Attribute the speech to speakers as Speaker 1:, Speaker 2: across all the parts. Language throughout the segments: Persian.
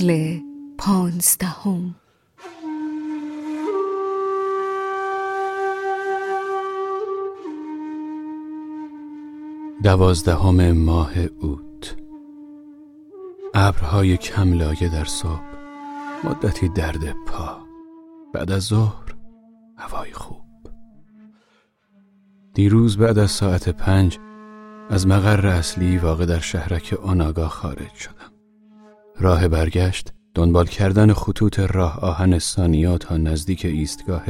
Speaker 1: فصل پانزدهم.
Speaker 2: دوازدهم ماه اوت. ابرهای کم لایه در صبح مدتی درد پا. بعد از ظهر هوای خوب. دیروز بعد از ساعت پنج از مقر اصلی واقع در شهرک آناگا خارج شدم. راه برگشت دنبال کردن خطوط راه آهن سانیا تا نزدیک ایستگاه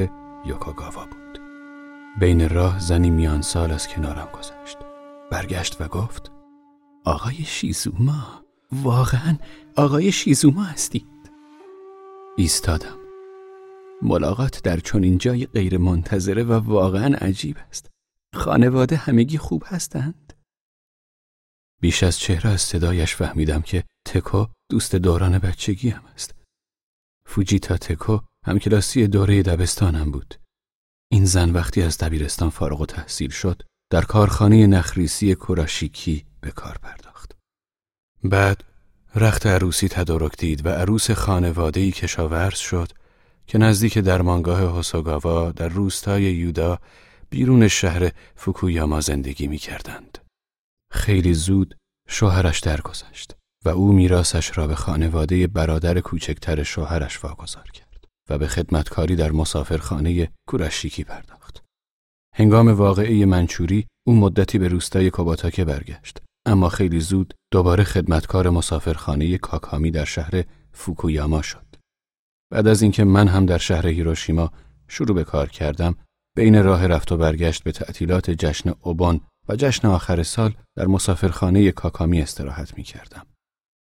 Speaker 2: یوکاگاوا بود. بین راه زنی میان سال از کنارم گذشت. برگشت و گفت آقای شیزوما واقعا آقای شیزوما هستید. ایستادم. ملاقات در چنین جای غیر منتظره و واقعا عجیب است. خانواده همگی خوب هستند. بیش از چهره از صدایش فهمیدم که تکو دوست دوران بچگی هم است فوجیتا تکو همکلاسی دوره دبستانم بود این زن وقتی از دبیرستان فارغ و تحصیل شد در کارخانه نخریسی کراشیکی به کار پرداخت. بعد رخت عروسی تدارک دید و عروس خانوادهی کشاورز شد که نزدیک درمانگاه هوسوگاوا در روستای یودا بیرون شهر فوکویاما زندگی می کردند. خیلی زود شوهرش درگذشت و او میراسش را به خانواده برادر کوچکتر شوهرش واگذار کرد و به خدمتکاری در مسافرخانه کوراشیکی پرداخت. هنگام واقعه منچوری او مدتی به روستای کوباتاکه برگشت اما خیلی زود دوباره خدمتکار مسافرخانه کاکامی در شهر فوکویاما شد. بعد از اینکه من هم در شهر هیروشیما شروع به کار کردم بین راه رفت و برگشت به تعطیلات جشن اوبان و جشن آخر سال در مسافرخانه کاکامی استراحت می کردم.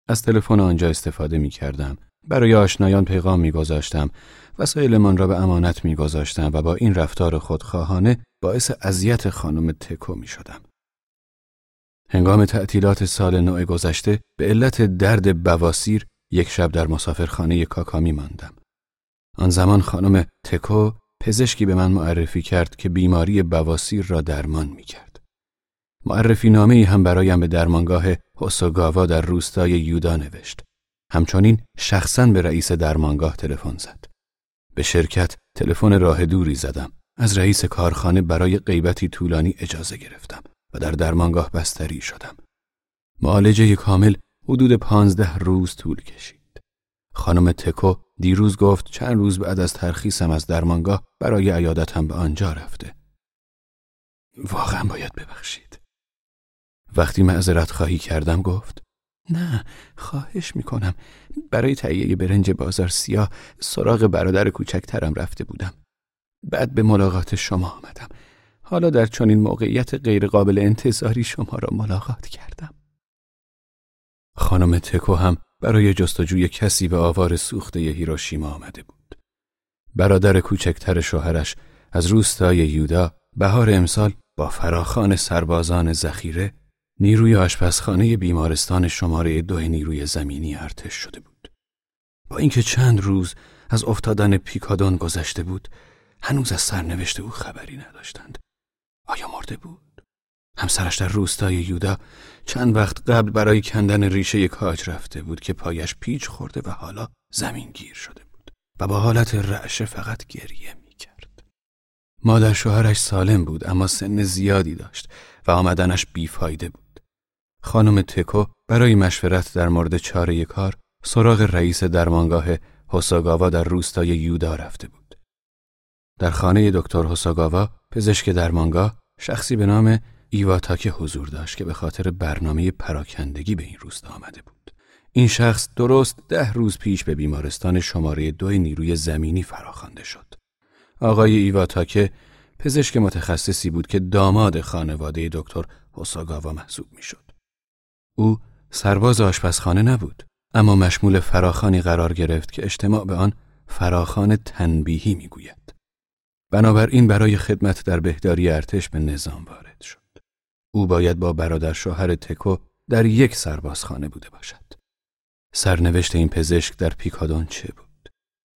Speaker 2: از تلفن آنجا استفاده می کردم. برای آشنایان پیغام گذاشتم. وسایلمان را به امانت می گذاشتم و با این رفتار خودخواهانه باعث اذیت خانم تکو می شدم. هنگام تعطیلات سال نو گذشته به علت درد بواسیر یک شب در مسافرخانه کاکامی ماندم. آن زمان خانم تکو پزشکی به من معرفی کرد که بیماری بواسیر را درمان می کرد. معرفی نامه هم برایم به درمانگاه هوسوگاوا در روستای یودا نوشت. همچنین شخصا به رئیس درمانگاه تلفن زد. به شرکت تلفن راه دوری زدم. از رئیس کارخانه برای غیبتی طولانی اجازه گرفتم و در درمانگاه بستری شدم. معالجه کامل حدود پانزده روز طول کشید. خانم تکو دیروز گفت چند روز بعد از ترخیصم از درمانگاه برای عیادتم به آنجا رفته. واقعا باید ببخشید. وقتی معذرت خواهی کردم گفت نه خواهش می‌کنم. برای تهیه برنج بازار سیاه سراغ برادر کوچکترم رفته بودم. بعد به ملاقات شما آمدم. حالا در چنین موقعیت غیرقابل انتظاری شما را ملاقات کردم. خانم تکو هم برای جستجوی کسی به آوار سوخته هیروشیما آمده بود. برادر کوچکتر شوهرش از روستای یودا بهار امسال با فراخان سربازان ذخیره نیروی آشپزخانه بیمارستان شماره دو نیروی زمینی ارتش شده بود. با اینکه چند روز از افتادن پیکادون گذشته بود، هنوز از سرنوشت او خبری نداشتند. آیا مرده بود؟ همسرش در روستای یودا چند وقت قبل برای کندن ریشه کاج رفته بود که پایش پیچ خورده و حالا زمین گیر شده بود و با حالت رعشه فقط گریه می کرد. مادر شوهرش سالم بود اما سن زیادی داشت و آمدنش بیفایده بود. خانم تکو برای مشورت در مورد چاره کار سراغ رئیس درمانگاه هوساگاوا در روستای یودا رفته بود. در خانه دکتر هوساگاوا پزشک درمانگاه شخصی به نام ایواتاکه حضور داشت که به خاطر برنامه پراکندگی به این روستا آمده بود. این شخص درست ده روز پیش به بیمارستان شماره دو نیروی زمینی فراخوانده شد. آقای ایواتاکه پزشک متخصصی بود که داماد خانواده دکتر هوساگاوا محسوب می‌شد. او سرباز آشپزخانه نبود اما مشمول فراخانی قرار گرفت که اجتماع به آن فراخان تنبیهی می‌گوید. بنابراین برای خدمت در بهداری ارتش به نظام وارد شد. او باید با برادر شوهر تکو در یک سربازخانه بوده باشد. سرنوشت این پزشک در پیکادون چه بود؟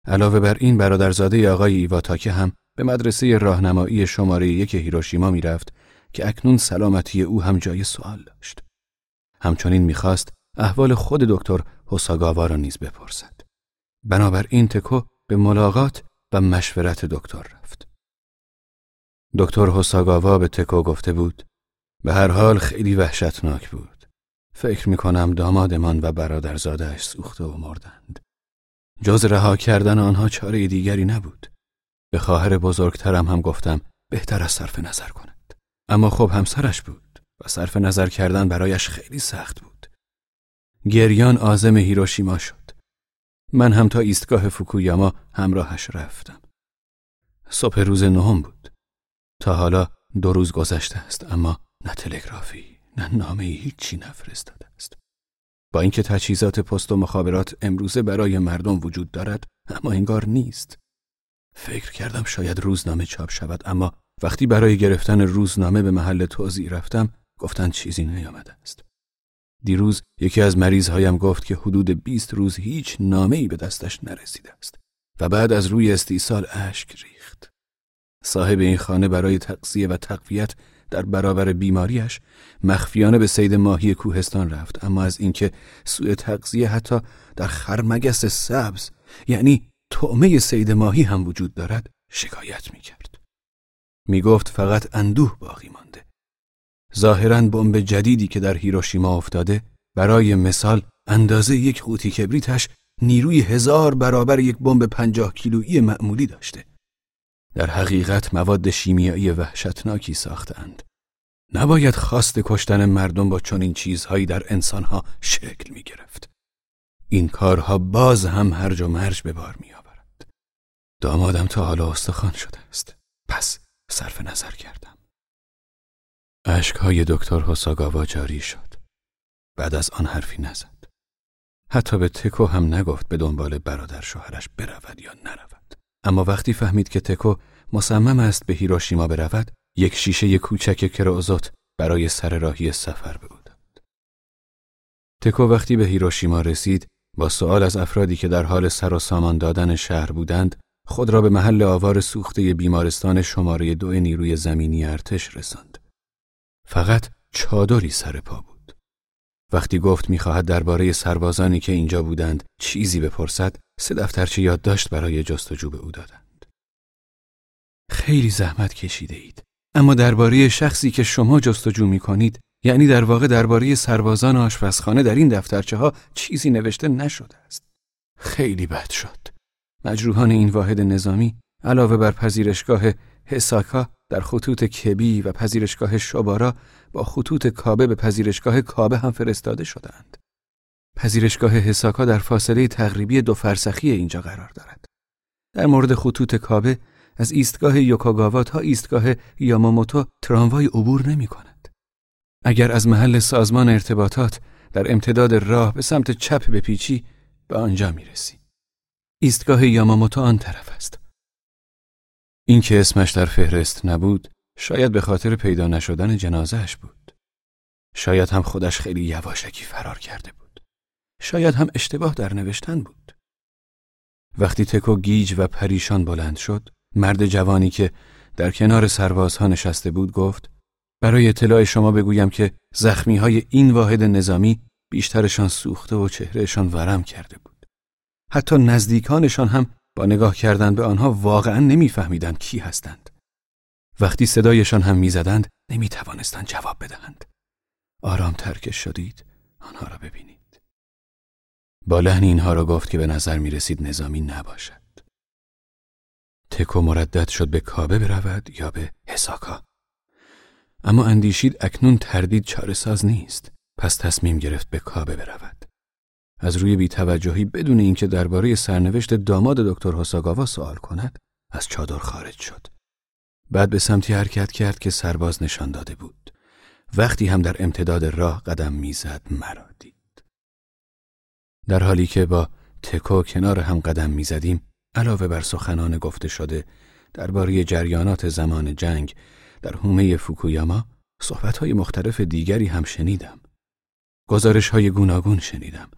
Speaker 2: علاوه بر این برادرزاده آقای ایواتاکه هم به مدرسه راهنمایی شماره یک هیروشیما می‌رفت که اکنون سلامتی او هم جای سوال داشت. همچنین می‌خواست احوال خود دکتر حساگاوا را نیز بپرسد. بنابراین تکو به ملاقات و مشورت دکتر رفت. دکتر حساگاوا به تکو گفته بود به هر حال خیلی وحشتناک بود. فکر می کنم دامادمان و برادرزادهش سوخته و مردند. جز رها کردن آنها چاره دیگری نبود. به خواهر بزرگترم هم گفتم بهتر از صرف نظر کند. اما خب همسرش بود. و صرف نظر کردن برایش خیلی سخت بود. گریان آزم هیروشیما شد. من هم تا ایستگاه فوکویاما همراهش رفتم. صبح روز نهم بود. تا حالا دو روز گذشته است اما نه تلگرافی نه نامه هیچی نفرستاده است. با اینکه تجهیزات پست و مخابرات امروزه برای مردم وجود دارد اما انگار نیست. فکر کردم شاید روزنامه چاپ شود اما وقتی برای گرفتن روزنامه به محل توضیح رفتم گفتند چیزی نیامده است دیروز یکی از مریضهایم گفت که حدود 20 روز هیچ نامه ای به دستش نرسیده است و بعد از روی استیصال اشک ریخت صاحب این خانه برای تقضیه و تقویت در برابر بیماریش مخفیانه به سید ماهی کوهستان رفت اما از اینکه سوء تقضیه حتی در خرمگس سبز یعنی طعمه سید ماهی هم وجود دارد شکایت می کرد. می گفت فقط اندوه باقی مانده. ظاهرا بمب جدیدی که در هیروشیما افتاده برای مثال اندازه یک قوطی کبریتش نیروی هزار برابر یک بمب پنجاه کیلویی معمولی داشته. در حقیقت مواد شیمیایی وحشتناکی ساختند. نباید خواست کشتن مردم با چنین چیزهایی در انسانها شکل می گرفت. این کارها باز هم هرج و مرج به بار می آورد. دامادم تا حالا استخوان شده است. پس صرف نظر کردم. اشکهای دکتر حساگاوا جاری شد. بعد از آن حرفی نزد. حتی به تکو هم نگفت به دنبال برادر شوهرش برود یا نرود. اما وقتی فهمید که تکو مصمم است به هیروشیما برود، یک شیشه کوچک کروزوت برای سر راهی سفر به او داد. تکو وقتی به هیروشیما رسید، با سؤال از افرادی که در حال سر و سامان دادن شهر بودند، خود را به محل آوار سوخته بیمارستان شماره دو نیروی زمینی ارتش رساند. فقط چادری سر پا بود. وقتی گفت می‌خواهد درباره سربازانی که اینجا بودند چیزی بپرسد، سه دفترچه یادداشت برای جستجو به او دادند. خیلی زحمت کشیده اید. اما درباره شخصی که شما جستجو می کنید یعنی در واقع درباره سربازان آشپزخانه در این دفترچه ها چیزی نوشته نشده است. خیلی بد شد. مجروحان این واحد نظامی علاوه بر پذیرشگاه حساکا در خطوط کبی و پذیرشگاه شبارا با خطوط کابه به پذیرشگاه کابه هم فرستاده شدند. پذیرشگاه حساکا در فاصله تقریبی دو فرسخی اینجا قرار دارد. در مورد خطوط کابه از ایستگاه یوکاگاوا تا ایستگاه یاماموتو تراموای عبور نمی کند. اگر از محل سازمان ارتباطات در امتداد راه به سمت چپ بپیچی به آنجا می رسی. ایستگاه یاماموتو آن طرف است. این که اسمش در فهرست نبود شاید به خاطر پیدا نشدن جنازهش بود. شاید هم خودش خیلی یواشکی فرار کرده بود. شاید هم اشتباه در نوشتن بود. وقتی تکو گیج و پریشان بلند شد، مرد جوانی که در کنار سربازها نشسته بود گفت برای اطلاع شما بگویم که زخمی های این واحد نظامی بیشترشان سوخته و چهرهشان ورم کرده بود. حتی نزدیکانشان هم با نگاه کردن به آنها واقعا نمیفهمیدند کی هستند. وقتی صدایشان هم می‌زدند نمی توانستند جواب بدهند. آرام ترکش شدید آنها را ببینید. با لحن اینها را گفت که به نظر می رسید نظامی نباشد. تکو مردد شد به کابه برود یا به حساکا. اما اندیشید اکنون تردید چارساز نیست. پس تصمیم گرفت به کابه برود. از روی بیتوجهی بدون اینکه درباره سرنوشت داماد دکتر حساگاوا سوال کند از چادر خارج شد. بعد به سمتی حرکت کرد که سرباز نشان داده بود. وقتی هم در امتداد راه قدم می‌زد مرا دید. در حالی که با تکو کنار هم قدم می‌زدیم علاوه بر سخنان گفته شده درباره جریانات زمان جنگ در حومه فوکویاما صحبتهای مختلف دیگری هم شنیدم. گزارش های گوناگون شنیدم.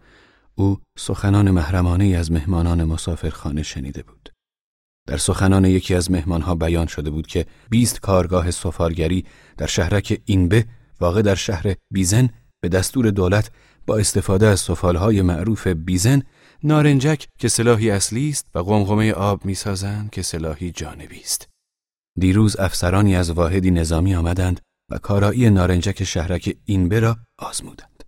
Speaker 2: او سخنان محرمانه از مهمانان مسافرخانه شنیده بود. در سخنان یکی از مهمانها بیان شده بود که 20 کارگاه سفارگری در شهرک اینبه واقع در شهر بیزن به دستور دولت با استفاده از سفالهای معروف بیزن نارنجک که سلاحی اصلی است و قمقمه آب می‌سازند که سلاحی جانبی است. دیروز افسرانی از واحدی نظامی آمدند و کارایی نارنجک شهرک اینبه را آزمودند.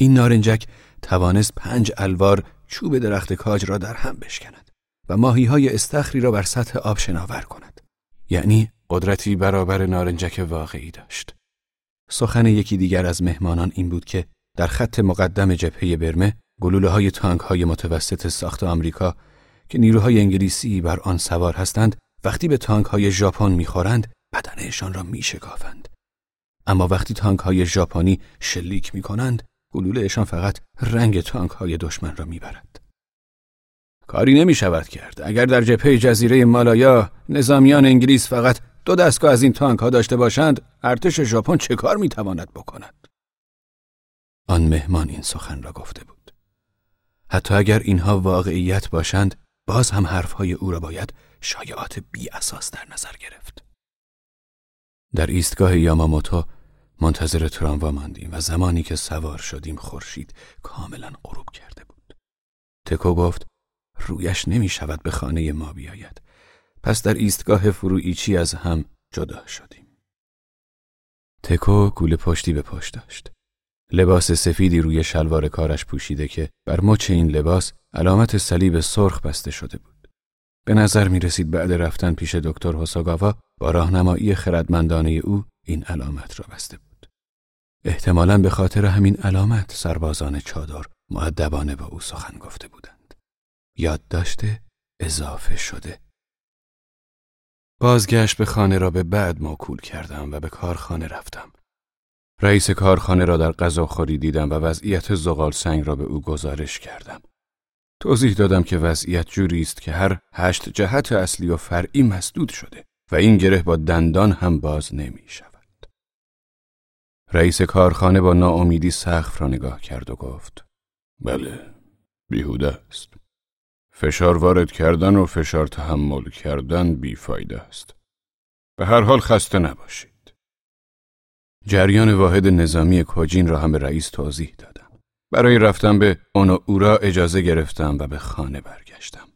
Speaker 2: این نارنجک توانست پنج الوار چوب درخت کاج را در هم بشکند و ماهی های استخری را بر سطح آب شناور کند. یعنی قدرتی برابر نارنجک واقعی داشت. سخن یکی دیگر از مهمانان این بود که در خط مقدم جبهه برمه گلوله های تانک های متوسط ساخت آمریکا که نیروهای انگلیسی بر آن سوار هستند وقتی به تانک های ژاپن می‌خورند بدنشان را میشکافند اما وقتی تانک های ژاپنی شلیک می کنند گلولهشان فقط رنگ تانک های دشمن را می‌برد. کاری نمی شود کرد. اگر در جبهه جزیره مالایا نظامیان انگلیس فقط دو دستگاه از این تانک ها داشته باشند ارتش ژاپن چه کار می تواند بکند؟ آن مهمان این سخن را گفته بود. حتی اگر اینها واقعیت باشند باز هم حرفهای او را باید شایعات بی اساس در نظر گرفت. در ایستگاه یاماموتو منتظر تراموا ماندیم و زمانی که سوار شدیم خورشید کاملا غروب کرده بود تکو گفت رویش نمی شود به خانه ما بیاید پس در ایستگاه فرویچی از هم جدا شدیم تکو گول پشتی به پشت داشت لباس سفیدی روی شلوار کارش پوشیده که بر مچ این لباس علامت صلیب سرخ بسته شده بود. به نظر می رسید بعد رفتن پیش دکتر هوساگاوا با راهنمایی خردمندانه او این علامت را بسته بود. احتمالا به خاطر همین علامت سربازان چادر معدبانه با او سخن گفته بودند. یاد داشته اضافه شده. بازگشت به خانه را به بعد موکول کردم و به کارخانه رفتم. رئیس کارخانه را در غذاخوری دیدم و وضعیت زغال سنگ را به او گزارش کردم. توضیح دادم که وضعیت جوری است که هر هشت جهت اصلی و فرعی مسدود شده و این گره با دندان هم باز نمی شود. رئیس کارخانه با ناامیدی سقف را نگاه کرد و گفت بله بیهوده است. فشار وارد کردن و فشار تحمل کردن بیفایده است. به هر حال خسته نباشید. جریان واحد نظامی کوجین را هم به رئیس توضیح دادم. برای رفتن به اونا اورا اجازه گرفتم و به خانه برگشتم.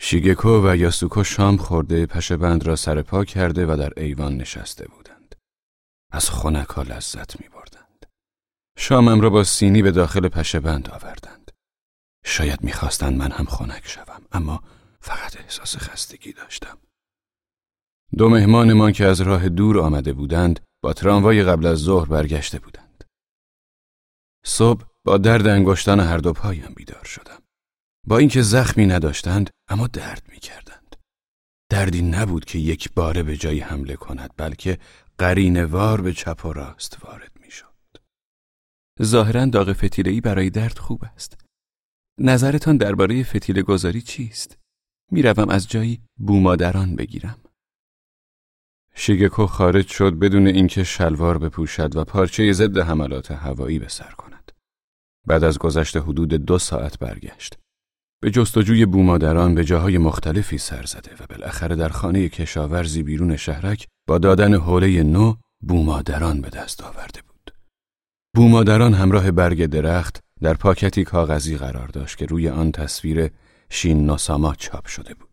Speaker 2: شیگکو و یاسوکو شام خورده پشه بند را سر پا کرده و در ایوان نشسته بودند. از خونکا لذت می بردند. شامم را با سینی به داخل پشه بند آوردند. شاید می‌خواستند من هم خنک شوم اما فقط احساس خستگی داشتم. دو مهمانمان که از راه دور آمده بودند با تراموای قبل از ظهر برگشته بودند. صبح با درد انگشتان هر دو پایم بیدار شدم. با اینکه زخمی نداشتند اما درد می کردند. دردی نبود که یک باره به جای حمله کند بلکه قرین وار به چپ و راست وارد می شد. ظاهرا داغ فتیله برای درد خوب است. نظرتان درباره فتیله گذاری چیست؟ می‌روم از جایی بومادران بگیرم. شیگکو خارج شد بدون اینکه شلوار بپوشد و پارچه ضد حملات هوایی به سر کند. بعد از گذشت حدود دو ساعت برگشت. به جستجوی بومادران به جاهای مختلفی سر زده و بالاخره در خانه کشاورزی بیرون شهرک با دادن حوله نو بومادران به دست آورده بود. بومادران همراه برگ درخت در پاکتی کاغذی قرار داشت که روی آن تصویر شین ناساما چاپ شده بود.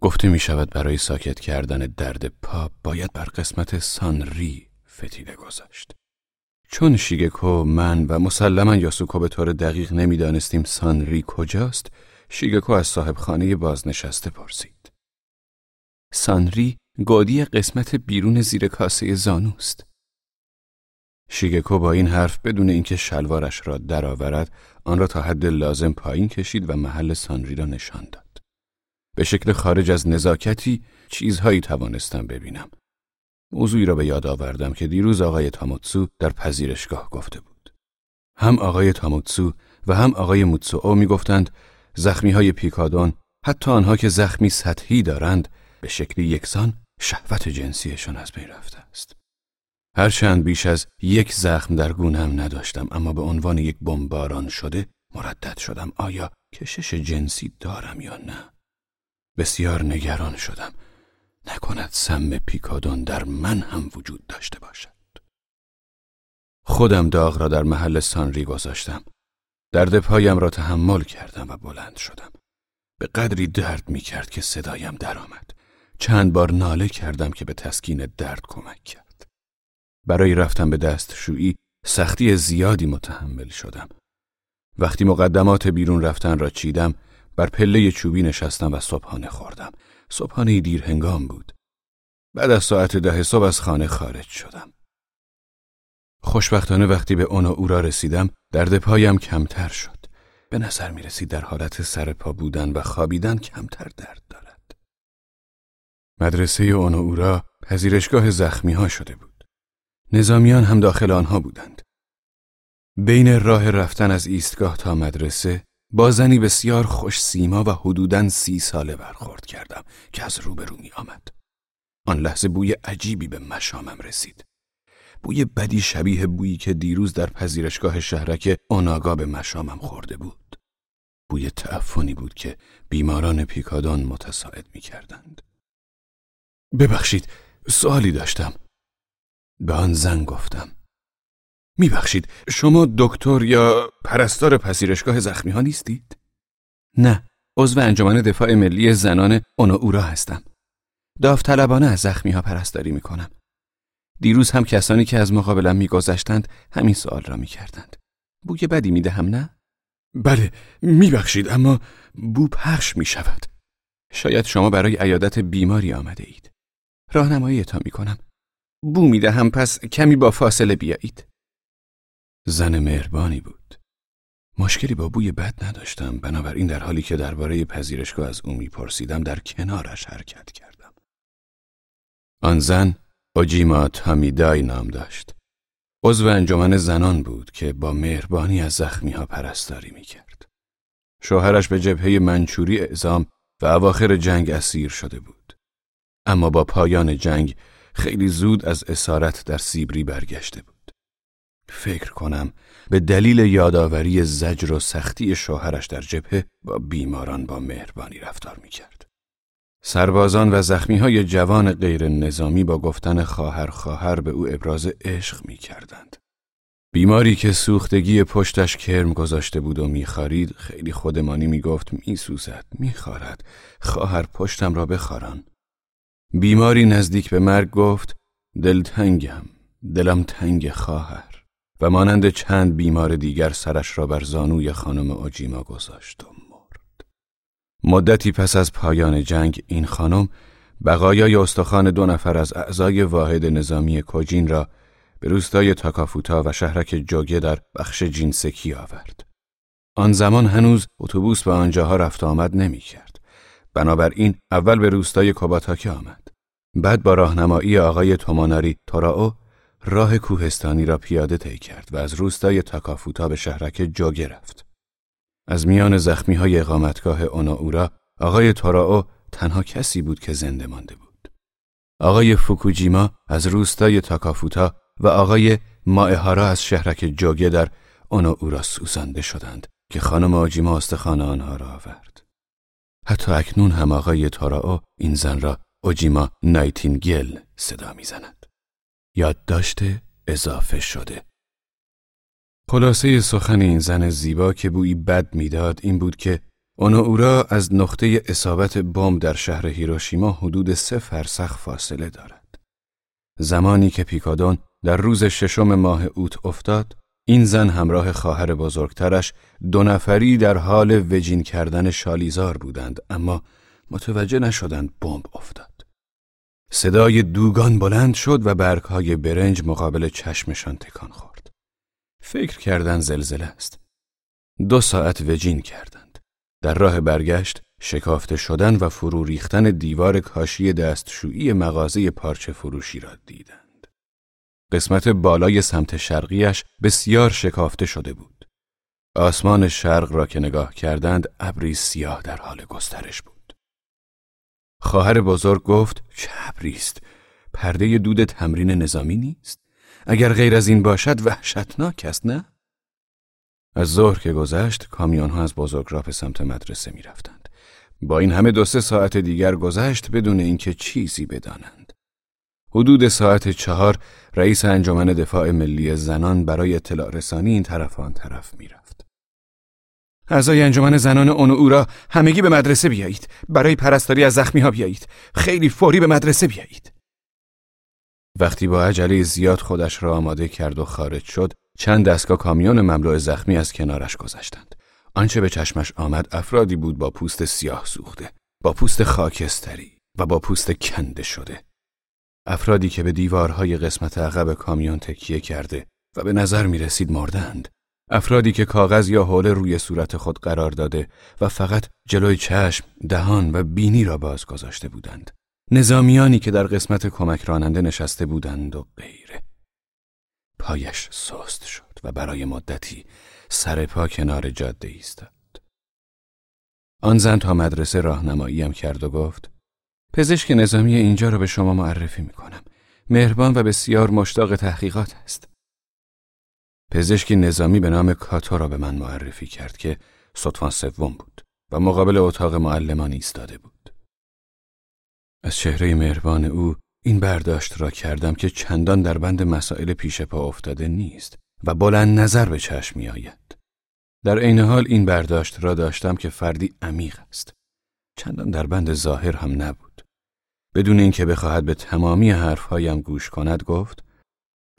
Speaker 2: گفته می شود برای ساکت کردن درد پا باید بر قسمت سانری فتیله گذاشت. چون شیگکو من و مسلما یاسوکو به طور دقیق نمی‌دانستیم سانری کجاست شیگکو از صاحب خانه بازنشسته پرسید. سانری گودی قسمت بیرون زیر کاسه زانوست. شیگکو با این حرف بدون اینکه شلوارش را درآورد آن را تا حد لازم پایین کشید و محل سانری را نشان داد. به شکل خارج از نزاکتی چیزهایی توانستم ببینم. موضوعی را به یاد آوردم که دیروز آقای تاموتسو در پذیرشگاه گفته بود. هم آقای تاموتسو و هم آقای موتسو می گفتند زخمی های پیکادون حتی آنها که زخمی سطحی دارند به شکلی یکسان شهوت جنسیشان از بین رفته است. هرچند بیش از یک زخم در گونم نداشتم اما به عنوان یک بمباران شده مردد شدم آیا کشش جنسی دارم یا نه؟ بسیار نگران شدم نکند سم پیکادون در من هم وجود داشته باشد خودم داغ را در محل سانری گذاشتم. درد پایم را تحمل کردم و بلند شدم. به قدری درد می کرد که صدایم درآمد. چند بار ناله کردم که به تسکین درد کمک کرد. برای رفتن به دستشویی سختی زیادی متحمل شدم. وقتی مقدمات بیرون رفتن را چیدم بر پله چوبی نشستم و صبحانه خوردم. صبحانه دیر هنگام بود. بعد از ساعت ده صبح از خانه خارج شدم. خوشبختانه وقتی به اون و او رسیدم درد پایم کمتر شد. به نظر می رسید در حالت سر پا بودن و خوابیدن کمتر درد دارد. مدرسه اون و او را پذیرشگاه زخمی ها شده بود. نظامیان هم داخل آنها بودند. بین راه رفتن از ایستگاه تا مدرسه با زنی بسیار خوش سیما و حدوداً سی ساله برخورد کردم که از روبرو می آمد. آن لحظه بوی عجیبی به مشامم رسید. بوی بدی شبیه بویی که دیروز در پذیرشگاه شهرک آناگا به مشامم خورده بود. بوی تعفنی بود که بیماران پیکادان متساعد می کردند. ببخشید، سوالی داشتم. به آن زن گفتم. میبخشید شما دکتر یا پرستار پذیرشگاه زخمی ها نیستید؟ نه. عضو انجمن دفاع ملی زنان اونا اورا هستم. داوطلبانه از زخمی ها پرستاری می‌کنم. دیروز هم کسانی که از مقابلم میگذشتند همین سوال را می‌کردند. بوی بدی می‌دهم نه؟ بله میبخشید اما بو پخش می‌شود. شاید شما برای عیادت بیماری آمده اید. راهنماییتان می‌کنم. بو می‌دهم پس کمی با فاصله بیایید. زن مهربانی بود. مشکلی با بوی بد نداشتم بنابراین در حالی که درباره پذیرشگاه از او میپرسیدم در کنارش حرکت کردم. آن زن اوجیما تامیدای نام داشت. عضو انجمن زنان بود که با مهربانی از زخمی ها پرستاری می‌کرد. شوهرش به جبهه منچوری اعزام و اواخر جنگ اسیر شده بود. اما با پایان جنگ خیلی زود از اسارت در سیبری برگشته بود. فکر کنم به دلیل یادآوری زجر و سختی شوهرش در جبهه با بیماران با مهربانی رفتار می‌کرد. سربازان و زخمی های جوان غیر نظامی با گفتن خواهر خواهر به او ابراز عشق می کردند. بیماری که سوختگی پشتش کرم گذاشته بود و میخارید خیلی خودمانی می‌گفت میسوزد میخارد خواهر پشتم را بخاران بیماری نزدیک به مرگ گفت دلتنگم دلم تنگ خواهر و مانند چند بیمار دیگر سرش را بر زانوی خانم آجیما گذاشت و مرد. مدتی پس از پایان جنگ این خانم بقایای استخوان دو نفر از اعضای واحد نظامی کوجین را به روستای تاکافوتا و شهرک جوگه در بخش جینسکی آورد. آن زمان هنوز اتوبوس به آنجاها رفت آمد نمی کرد. بنابراین اول به روستای کوباتاکی آمد. بعد با راهنمایی آقای توماناری توراو راه کوهستانی را پیاده طی کرد و از روستای تاکافوتا به شهرک جوگه رفت. از میان زخمی های اقامتگاه اوناورا آقای توراو تنها کسی بود که زنده مانده بود. آقای فوکوجیما از روستای تاکافوتا و آقای مائهارا از شهرک جوگه در اوناورا سوزانده شدند که خانم آجیما استخوان های آنها را آورد. حتی اکنون هم آقای تاراو این زن را اوجیما نایتینگل صدا می‌زند. یادداشت اضافه شده خلاصه سخن این زن زیبا که بویی بد می‌داد این بود که اونورا از نقطه اصابت بمب در شهر هیروشیما حدود سه فرسخ فاصله دارد. زمانی که پیکادون در روز ششم ماه اوت افتاد، این زن همراه خواهر بزرگترش دو نفری در حال وجین کردن شالیزار بودند اما متوجه نشدند بمب افتاد. صدای دوگان بلند شد و برگهای برنج مقابل چشمشان تکان خورد. فکر کردن زلزله است. دو ساعت وجین کردند. در راه برگشت شکافته شدن و فرو ریختن دیوار کاشی دستشویی مغازه پارچه فروشی را دیدند. قسمت بالای سمت شرقیش بسیار شکافته شده بود. آسمان شرق را که نگاه کردند ابری سیاه در حال گسترش بود. خواهر بزرگ گفت چه است پرده دود تمرین نظامی نیست اگر غیر از این باشد وحشتناک است نه از ظهر که گذشت کامیون ها از بزرگ به سمت مدرسه می رفتند. با این همه دو سه ساعت دیگر گذشت بدون اینکه چیزی بدانند حدود ساعت چهار رئیس انجمن دفاع ملی زنان برای اطلاع رسانی این طرف آن طرف می‌رفت. اعضای انجمن زنان اون او را همگی به مدرسه بیایید. برای پرستاری از زخمی ها بیایید. خیلی فوری به مدرسه بیایید. وقتی با عجله زیاد خودش را آماده کرد و خارج شد چند دستگاه کامیون مملو زخمی از کنارش گذشتند. آنچه به چشمش آمد افرادی بود با پوست سیاه سوخته با پوست خاکستری و با پوست کنده شده. افرادی که به دیوارهای قسمت عقب کامیون تکیه کرده و به نظر می رسید مردند افرادی که کاغذ یا حوله روی صورت خود قرار داده و فقط جلوی چشم، دهان و بینی را باز گذاشته بودند. نظامیانی که در قسمت کمک راننده نشسته بودند و غیره. پایش سست شد و برای مدتی سر پا کنار جاده ایستاد. آن زن تا مدرسه راهنماییم کرد و گفت پزشک نظامی اینجا را به شما معرفی می کنم. مهربان و بسیار مشتاق تحقیقات است. پزشکی نظامی به نام کاتو را به من معرفی کرد که صدفان سوم بود و مقابل اتاق معلمان ایستاده بود. از چهره مهربان او این برداشت را کردم که چندان در بند مسائل پیش پا افتاده نیست و بلند نظر به چشم می آید. در عین حال این برداشت را داشتم که فردی عمیق است. چندان در بند ظاهر هم نبود. بدون اینکه بخواهد به تمامی حرفهایم گوش کند گفت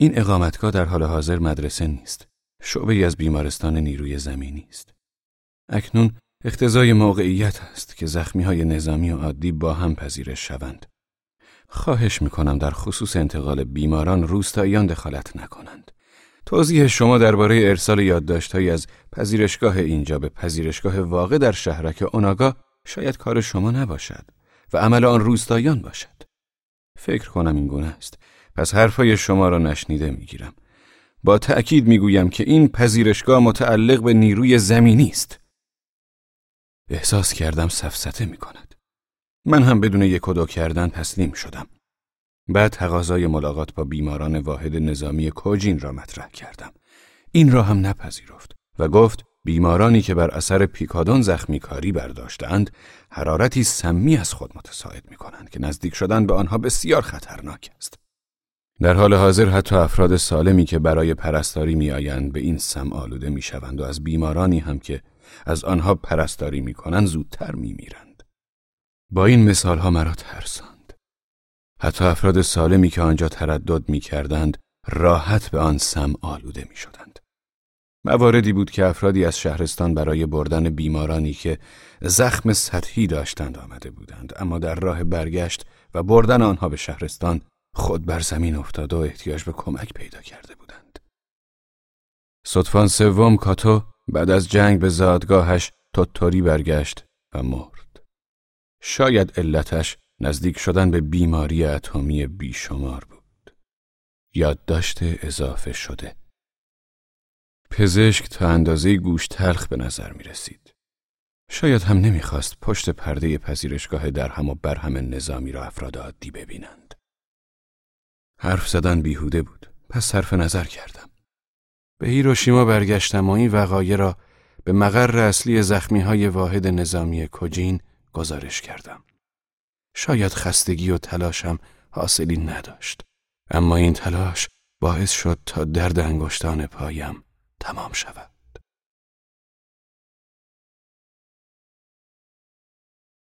Speaker 2: این اقامتگاه در حال حاضر مدرسه نیست. شعبه از بیمارستان نیروی زمینی است. اکنون اختزای موقعیت است که زخمی های نظامی و عادی با هم پذیرش شوند. خواهش می‌کنم در خصوص انتقال بیماران روستاییان دخالت نکنند. توضیح شما درباره ارسال یادداشتهایی از پذیرشگاه اینجا به پذیرشگاه واقع در شهرک اوناگا شاید کار شما نباشد و عمل آن روستاییان باشد. فکر کنم این گونه است. پس حرفای شما را نشنیده می‌گیرم. با تأکید می‌گویم که این پذیرشگاه متعلق به نیروی زمینی است. احساس کردم سفسته می کند. من هم بدون یک و کردن تسلیم شدم. بعد تقاضای ملاقات با بیماران واحد نظامی کوجین را مطرح کردم. این را هم نپذیرفت و گفت بیمارانی که بر اثر پیکادون زخمی کاری برداشتند حرارتی سمی از خود متساعد می کنند که نزدیک شدن به آنها بسیار خطرناک است. در حال حاضر حتی افراد سالمی که برای پرستاری می آیند به این سم آلوده می شوند و از بیمارانی هم که از آنها پرستاری می کنند زودتر می میرند. با این مثال ها مرا ترساند. حتی افراد سالمی که آنجا تردد می کردند راحت به آن سم آلوده می شدند. مواردی بود که افرادی از شهرستان برای بردن بیمارانی که زخم سطحی داشتند آمده بودند اما در راه برگشت و بردن آنها به شهرستان خود بر زمین افتاد و احتیاج به کمک پیدا کرده بودند. صدفان سوم کاتو بعد از جنگ به زادگاهش توتوری برگشت و مرد. شاید علتش نزدیک شدن به بیماری اتمی بیشمار بود. یادداشت اضافه شده. پزشک تا اندازه گوش تلخ به نظر می رسید. شاید هم نمی‌خواست پشت پرده پذیرشگاه درهم و برهم نظامی را افراد عادی ببینند. حرف زدن بیهوده بود. پس صرف نظر کردم. به هیروشیما برگشتم و این وقایع را به مقر اصلی زخمی های واحد نظامی کوجین گزارش کردم. شاید خستگی و تلاشم حاصلی نداشت. اما این تلاش باعث شد تا درد انگشتان پایم تمام شود.